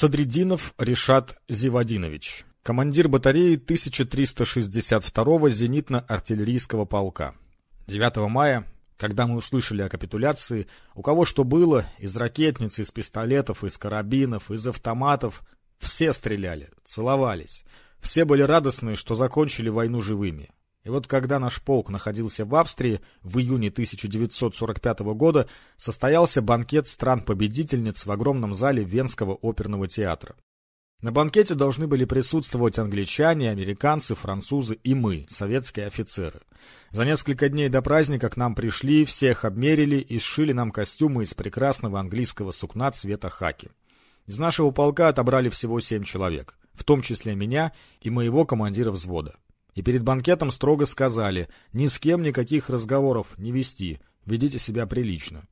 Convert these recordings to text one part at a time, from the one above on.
Садридинов Решат Зивадинович, командир батареи 1362-го зенитно-артиллерийского полка. 9 мая, когда мы услышали о капитуляции, у кого что было, из ракетниц, из пистолетов, из карабинов, из автоматов, все стреляли, целовались. Все были радостны, что закончили войну живыми. И вот когда наш полк находился в Австрии в июне 1945 года, состоялся банкет стран-победительниц в огромном зале Венского оперного театра. На банкете должны были присутствовать англичане, американцы, французы и мы, советские офицеры. За несколько дней до праздника к нам пришли, всех обмерили и сшили нам костюмы из прекрасного английского сукна цвета хаки. Из нашего полка отобрали всего семь человек, в том числе меня и моего командира взвода. И перед банкетом строго сказали, ни с кем никаких разговоров не вести, ведите себя прилично.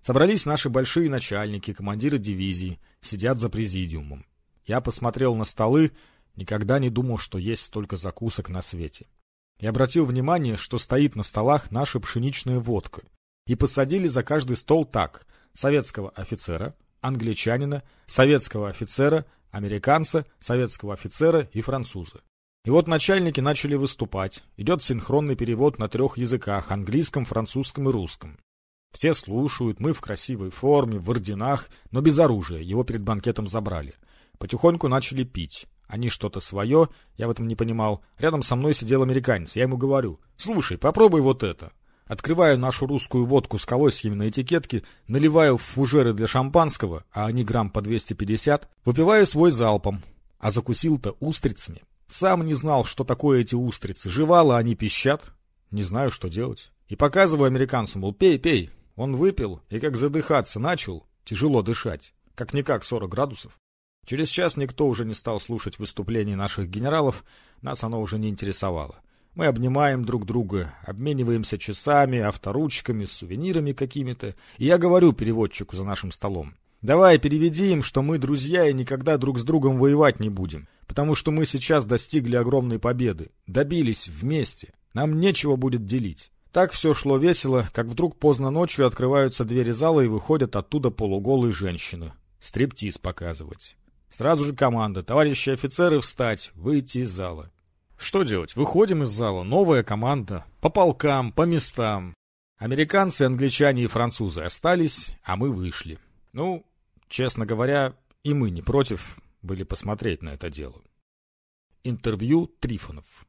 Собрались наши большие начальники, командиры дивизий, сидят за президиумом. Я посмотрел на столы, никогда не думал, что есть столько закусок на свете. И обратил внимание, что стоит на столах наша пшеничная водка. И посадили за каждый стол так: советского офицера, англичанина, советского офицера, американца, советского офицера и француза. И вот начальники начали выступать. Идет синхронный перевод на трех языках – английском, французском и русском. Все слушают, мы в красивой форме, в орденах, но без оружия, его перед банкетом забрали. Потихоньку начали пить. Они что-то свое, я в этом не понимал. Рядом со мной сидел американец, я ему говорю, слушай, попробуй вот это. Открываю нашу русскую водку с колосьями на этикетке, наливаю в фужеры для шампанского, а они грамм по 250, выпиваю свой залпом, а закусил-то устрицами. Сам не знал, что такое эти устрицы. Жевало они пищат. Не знаю, что делать. И показываю американцу, мол, пей, пей. Он выпил, и как задыхаться начал, тяжело дышать. Как-никак 40 градусов. Через час никто уже не стал слушать выступлений наших генералов, нас оно уже не интересовало. Мы обнимаем друг друга, обмениваемся часами, авторучками, сувенирами какими-то. И я говорю переводчику за нашим столом. Давай переведи им, что мы друзья и никогда друг с другом воевать не будем потому что мы сейчас достигли огромной победы, добились вместе, нам нечего будет делить. Так все шло весело, как вдруг поздно ночью открываются двери зала и выходят оттуда полуголые женщины. Стриптиз показывать. Сразу же команда, товарищи офицеры, встать, выйти из зала. Что делать? Выходим из зала, новая команда, по полкам, по местам. Американцы, англичане и французы остались, а мы вышли. Ну, честно говоря, и мы не против были посмотреть на это дело. Интервью Трифонов